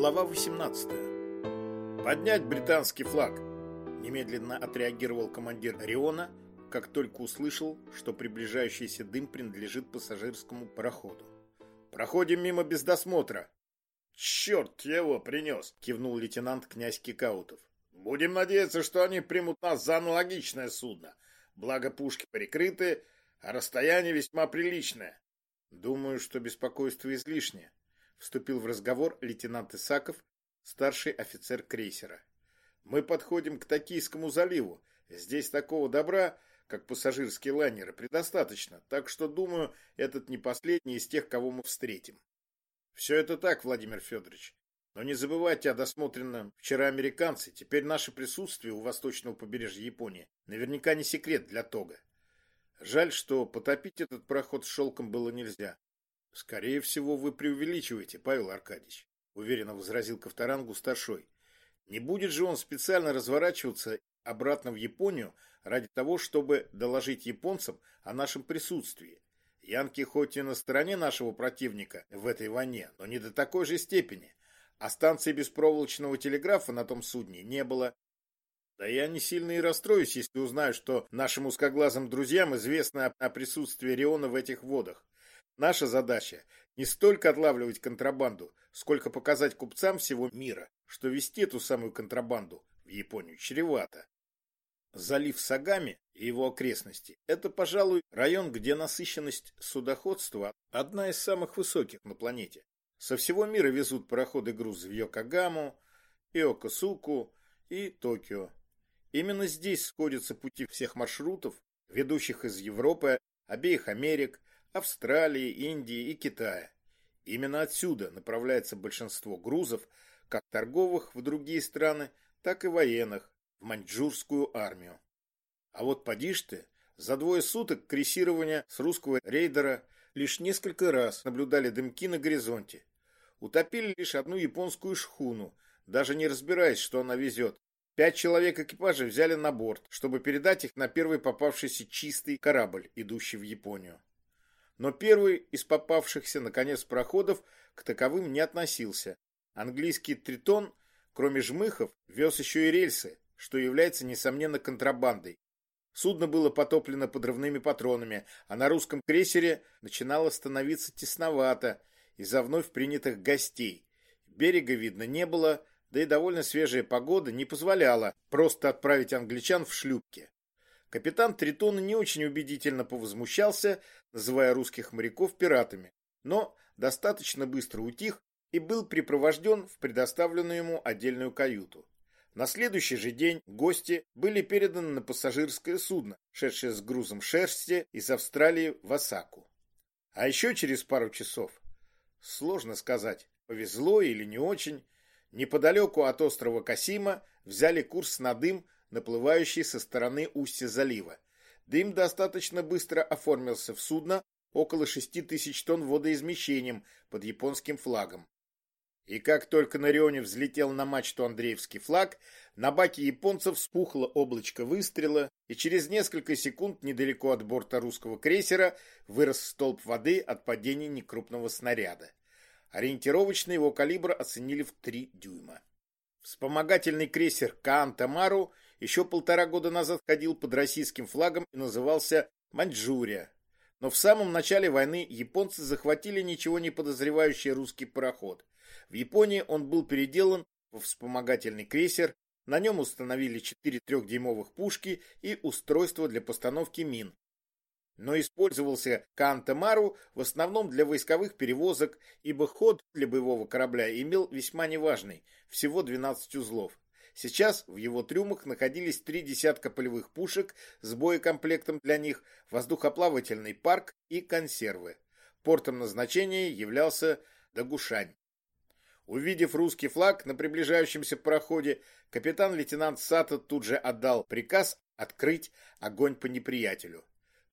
Глава 18. Поднять британский флаг. Немедленно отреагировал командир Ориона, как только услышал, что приближающийся дым принадлежит пассажирскому пароходу. Проходим мимо без досмотра. Черт его принес, кивнул лейтенант князь Кикаутов. Будем надеяться, что они примут нас за аналогичное судно. Благо пушки прикрыты, а расстояние весьма приличное. Думаю, что беспокойство излишнее вступил в разговор лейтенант Исаков, старший офицер крейсера. Мы подходим к Токийскому заливу. Здесь такого добра, как пассажирские лайнеры, предостаточно, так что, думаю, этот не последний из тех, кого мы встретим. Все это так, Владимир Федорович. Но не забывайте о досмотренном вчера американцы. Теперь наше присутствие у восточного побережья Японии наверняка не секрет для Тога. Жаль, что потопить этот проход шелком было нельзя. Скорее всего, вы преувеличиваете, Павел Аркадьевич, уверенно возразил Ковторангу старшой. Не будет же он специально разворачиваться обратно в Японию ради того, чтобы доложить японцам о нашем присутствии. Янки хоть и на стороне нашего противника в этой войне, но не до такой же степени. А станции беспроволочного телеграфа на том судне не было. Да я не сильно и расстроюсь, если узнаю, что нашим узкоглазым друзьям известно о присутствии Риона в этих водах. Наша задача не столько отлавливать контрабанду, сколько показать купцам всего мира, что вести эту самую контрабанду в Японию чревато. Залив Сагами и его окрестности – это, пожалуй, район, где насыщенность судоходства одна из самых высоких на планете. Со всего мира везут пароходы грузы в Йокогаму, Иокосуку и Токио. Именно здесь сходятся пути всех маршрутов, ведущих из Европы, обеих Америк, Австралии, Индии и Китая. Именно отсюда направляется большинство грузов, как торговых в другие страны, так и военных, в маньчжурскую армию. А вот поди ж ты, за двое суток крейсирования с русского рейдера лишь несколько раз наблюдали дымки на горизонте. Утопили лишь одну японскую шхуну, даже не разбираясь, что она везет. Пять человек экипажа взяли на борт, чтобы передать их на первый попавшийся чистый корабль, идущий в Японию но первый из попавшихся, наконец, проходов к таковым не относился. Английский тритон, кроме жмыхов, вез еще и рельсы, что является, несомненно, контрабандой. Судно было потоплено подрывными патронами, а на русском крейсере начинало становиться тесновато из-за вновь принятых гостей. Берега видно не было, да и довольно свежая погода не позволяла просто отправить англичан в шлюпки. Капитан Тритона не очень убедительно повозмущался, называя русских моряков пиратами, но достаточно быстро утих и был припровожден в предоставленную ему отдельную каюту. На следующий же день гости были переданы на пассажирское судно, шедшее с грузом шерсти из Австралии в Осаку. А еще через пару часов, сложно сказать, повезло или не очень, неподалеку от острова Касима взяли курс на дым наплывающий со стороны устья залива. Дым достаточно быстро оформился в судно около 6 тысяч тонн водоизмещением под японским флагом. И как только на Рионе взлетел на мачту Андреевский флаг, на баке японцев вспухло облачко выстрела, и через несколько секунд недалеко от борта русского крейсера вырос столб воды от падения некрупного снаряда. Ориентировочно его калибр оценили в 3 дюйма. Вспомогательный крейсер Каан Тамару еще полтора года назад ходил под российским флагом и назывался Маньчжурия. Но в самом начале войны японцы захватили ничего не подозревающий русский пароход. В Японии он был переделан в вспомогательный крейсер, на нем установили четыре трехдюймовых пушки и устройство для постановки мин. Но использовался Кантемару в основном для войсковых перевозок, ибо ход для боевого корабля имел весьма неважный, всего 12 узлов. Сейчас в его трюмах находились три десятка полевых пушек с боекомплектом для них, воздухоплавательный парк и консервы. Портом назначения являлся Дагушань. Увидев русский флаг на приближающемся пароходе, капитан-лейтенант Сато тут же отдал приказ открыть огонь по неприятелю.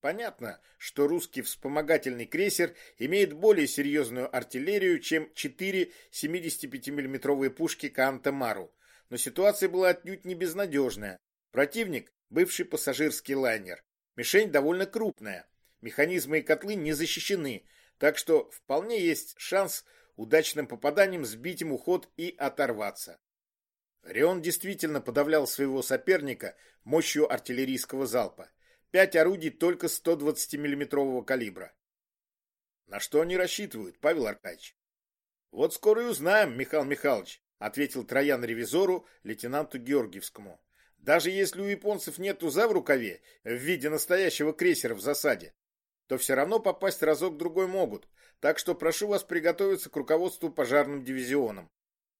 Понятно, что русский вспомогательный крейсер имеет более серьезную артиллерию, чем четыре 75 миллиметровые пушки Кантемару, но ситуация была отнюдь не безнадежная. Противник – бывший пассажирский лайнер. Мишень довольно крупная. Механизмы и котлы не защищены, так что вполне есть шанс удачным попаданием сбить ему ход и оторваться. Рион действительно подавлял своего соперника мощью артиллерийского залпа. Пять орудий только 120 миллиметрового калибра. На что они рассчитывают, Павел Аркадьевич? Вот скоро и узнаем, Михаил Михайлович, ответил Троян ревизору лейтенанту Георгиевскому. Даже если у японцев нет туза в рукаве в виде настоящего крейсера в засаде, то все равно попасть разок-другой могут, так что прошу вас приготовиться к руководству пожарным дивизионом.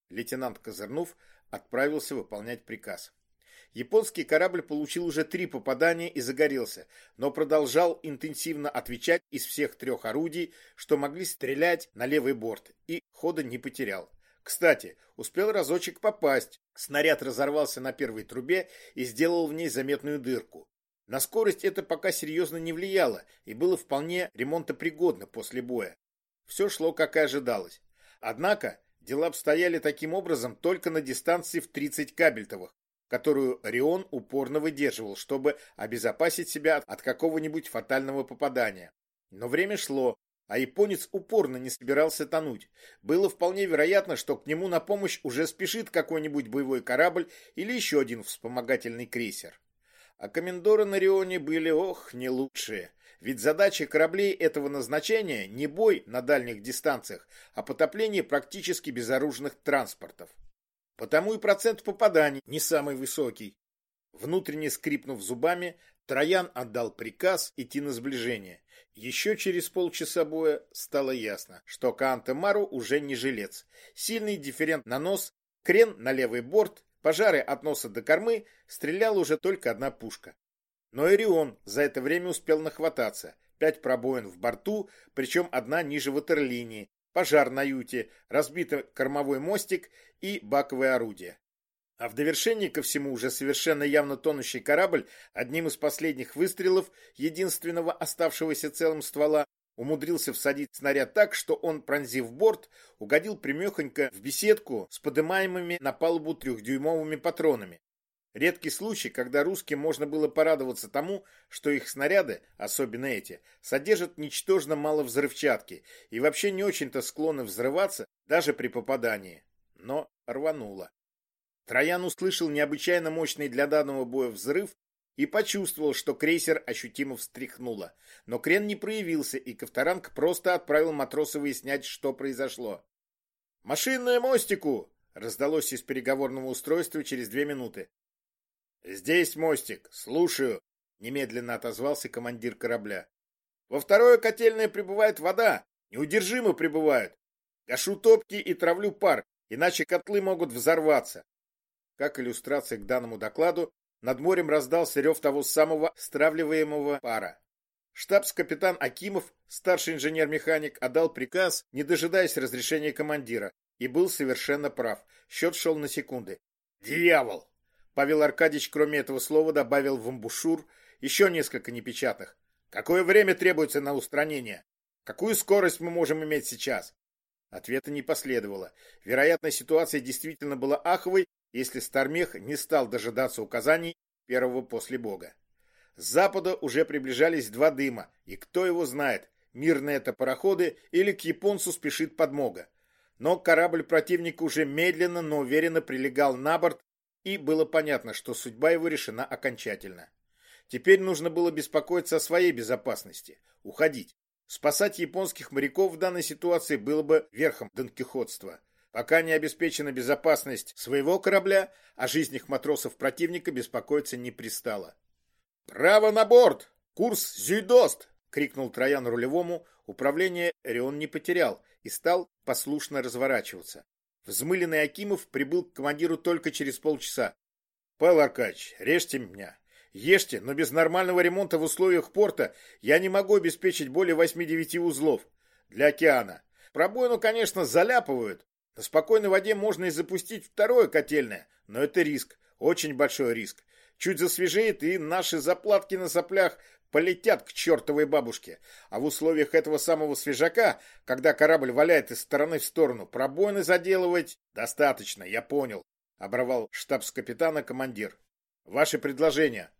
Лейтенант Козырнов отправился выполнять приказ. Японский корабль получил уже три попадания и загорелся, но продолжал интенсивно отвечать из всех трех орудий, что могли стрелять на левый борт, и хода не потерял. Кстати, успел разочек попасть. Снаряд разорвался на первой трубе и сделал в ней заметную дырку. На скорость это пока серьезно не влияло и было вполне ремонтопригодно после боя. Все шло как и ожидалось. Однако дела обстояли таким образом только на дистанции в 30 кабельтовых, которую Рион упорно выдерживал, чтобы обезопасить себя от какого-нибудь фатального попадания. Но время шло, а японец упорно не собирался тонуть. Было вполне вероятно, что к нему на помощь уже спешит какой-нибудь боевой корабль или еще один вспомогательный крейсер. А комендоры на Рионе были, ох, не лучшие. Ведь задача кораблей этого назначения не бой на дальних дистанциях, а потопление практически безоружных транспортов. Потому и процент попаданий не самый высокий. Внутренне скрипнув зубами, Троян отдал приказ идти на сближение. Еще через полчаса боя стало ясно, что Каанте Мару уже не жилец. Сильный дифферент на нос, крен на левый борт, пожары от носа до кормы, стреляла уже только одна пушка. Но Ирион за это время успел нахвататься. Пять пробоин в борту, причем одна ниже ватерлинии, пожар на юте, разбитый кормовой мостик и баковое орудие. А в довершении ко всему уже совершенно явно тонущий корабль одним из последних выстрелов единственного оставшегося целым ствола умудрился всадить снаряд так, что он, пронзив борт, угодил примехонько в беседку с подымаемыми на палубу трехдюймовыми патронами. Редкий случай, когда русским можно было порадоваться тому, что их снаряды, особенно эти, содержат ничтожно мало взрывчатки и вообще не очень-то склонны взрываться даже при попадании. Но рвануло. Троян услышал необычайно мощный для данного боя взрыв и почувствовал, что крейсер ощутимо встряхнуло. Но крен не проявился, и Ковторанг просто отправил матроса выяснять, что произошло. «Машинное мостику!» раздалось из переговорного устройства через две минуты. «Здесь мостик. Слушаю», — немедленно отозвался командир корабля. «Во второе котельное прибывает вода. Неудержимо прибывают. Гашу топки и травлю пар, иначе котлы могут взорваться». Как иллюстрация к данному докладу, над морем раздался рев того самого стравливаемого пара. Штабс-капитан Акимов, старший инженер-механик, отдал приказ, не дожидаясь разрешения командира, и был совершенно прав. Счет шел на секунды. «Дьявол!» Павел Аркадьевич, кроме этого слова, добавил в амбушюр еще несколько непечатных. Какое время требуется на устранение? Какую скорость мы можем иметь сейчас? Ответа не последовало. Вероятно, ситуация действительно была аховой, если Стармех не стал дожидаться указаний первого после Бога. С запада уже приближались два дыма, и кто его знает, мирные это пароходы или к японцу спешит подмога. Но корабль противника уже медленно, но уверенно прилегал на борт, и было понятно, что судьба его решена окончательно. Теперь нужно было беспокоиться о своей безопасности, уходить. Спасать японских моряков в данной ситуации было бы верхом донкихотства. Пока не обеспечена безопасность своего корабля, о жизнях матросов противника беспокоиться не пристало. «Право на борт! Курс Зюйдост!» — крикнул Троян рулевому. Управление Рион не потерял и стал послушно разворачиваться. Взмыленный Акимов прибыл к командиру только через полчаса. «Павел Аркадьевич, режьте меня. Ешьте, но без нормального ремонта в условиях порта я не могу обеспечить более 8-9 узлов. Для океана. Пробоину, конечно, заляпывают. На спокойной воде можно и запустить второе котельное, но это риск, очень большой риск. Чуть засвежеет, и наши заплатки на соплях полетят к чертовой бабушке. А в условиях этого самого свежака, когда корабль валяет из стороны в сторону, пробоины заделывать достаточно, я понял, оборвал штабс-капитана командир. Ваши предложения.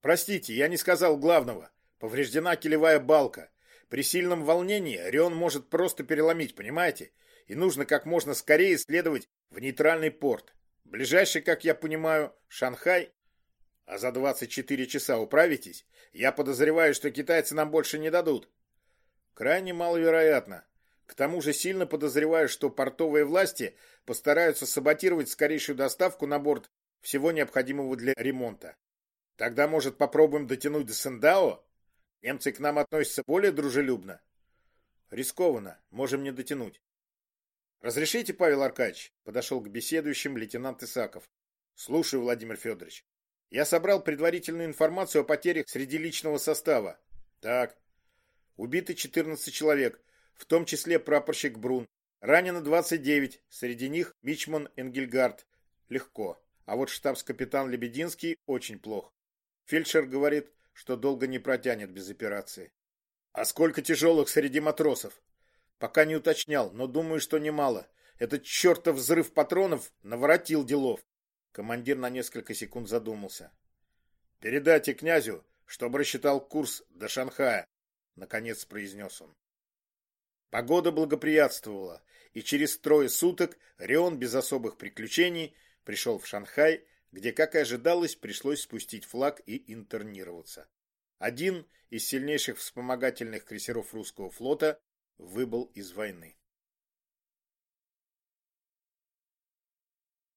Простите, я не сказал главного. Повреждена килевая балка. При сильном волнении Рион может просто переломить, понимаете? И нужно как можно скорее следовать в нейтральный порт. Ближайший, как я понимаю, Шанхай. А за 24 часа управитесь? Я подозреваю, что китайцы нам больше не дадут. Крайне маловероятно. К тому же сильно подозреваю, что портовые власти постараются саботировать скорейшую доставку на борт всего необходимого для ремонта. Тогда, может, попробуем дотянуть до Сендао? Немцы к нам относятся более дружелюбно. Рискованно, можем не дотянуть. Разрешите, Павел Аркадьевич? Подошел к беседующим лейтенант Исаков. Слушаю, Владимир Федорович. Я собрал предварительную информацию о потерях среди личного состава. Так. Убиты 14 человек, в том числе прапорщик Брун. Ранено 29, среди них Мичман Энгельгард. Легко. А вот штабс-капитан Лебединский очень плох. Фельдшер говорит, что долго не протянет без операции. А сколько тяжелых среди матросов? Пока не уточнял, но думаю, что немало. Этот чертов взрыв патронов наворотил делов. Командир на несколько секунд задумался. Передайте князю, чтобы рассчитал курс до Шанхая, наконец произнес он. Погода благоприятствовала, и через трое суток Рион без особых приключений пришел в Шанхай где, как и ожидалось, пришлось спустить флаг и интернироваться. Один из сильнейших вспомогательных крейсеров русского флота выбыл из войны.